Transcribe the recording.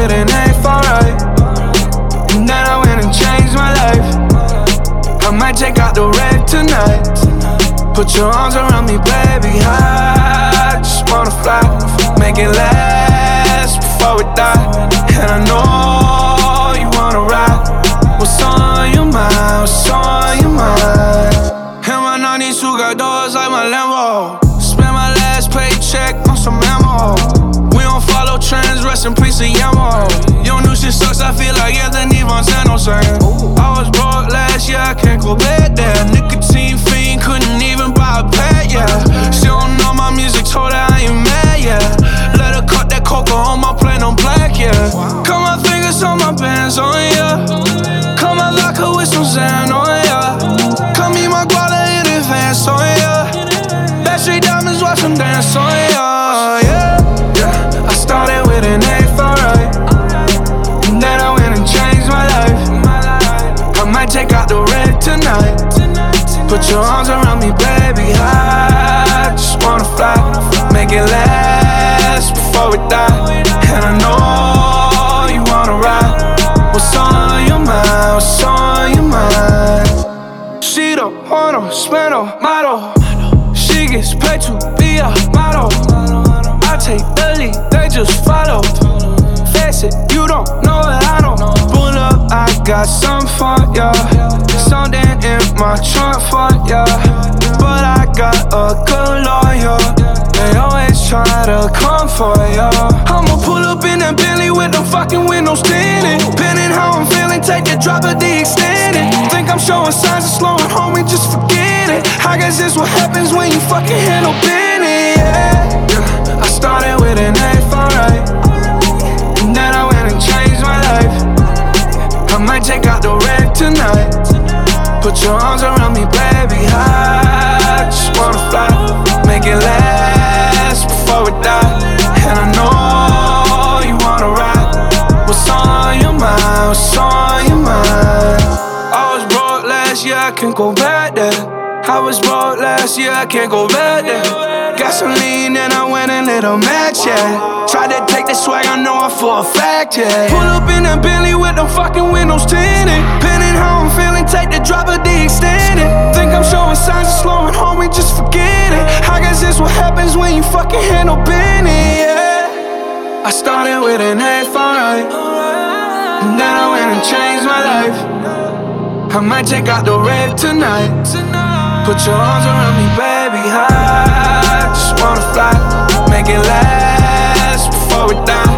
but it ain't far right. And then I went and changed my life. I might take out the red tonight. Put your arms around me, baby. I just wanna fly, make it last before we die. And I know you wanna ride. What's on your mind? What's on your mind? And my nanny, she got doors like my Lambo. Spend my last paycheck on some ammo. In peace to Yamo. Your new shit sucks, I feel like Anthony Fantano saying. I was broke last year, I can't go back there. Nicotine fiend, couldn't even buy a pad, yeah. She don't know my music, told her I ain't mad, yeah. Let her cut that coca on my plane on black, yeah. Cut my fingers on my bands, on oh, yeah. Cut my locker with some Zan, Put your arms around me, baby. I just wanna fly, make it last before we die. And I know you wanna ride. What's on your mind? What's on your mind? She don't wanna spend a model. She gets paid to be a model. Got some for ya. Something in my trunk for ya. But I got a good lawyer. They always try to come for ya. I'ma pull up in that Bentley with the fucking windows tinted. Depending how I'm feeling, take a drop of the extended. Think I'm showing signs of slowing, homie, just forget it. I guess this what happens when you fucking handle Benny, might take out the red tonight. Put your arms around me, baby. I just wanna fly, make it last before we die. And I know you wanna ride. What's on your mind? What's on your mind? I was broke last year, I can't go back there. I was broke last year, I can't go back there. Gasoline and I went and lit a match, yeah. Tried to take the swag, I know I'm for a fact, yeah. Pull up in that Bentley with them fucking windows tinted. Depending how I'm feeling, take the drop of the extended. Think I'm showing signs of slowing, homie, just forget it. I guess this what happens when you fucking handle Benny, yeah. I started with an A for right. And then I went and changed my life. I might take out the red tonight. Put your arms around me, baby. I just wanna fly, it down.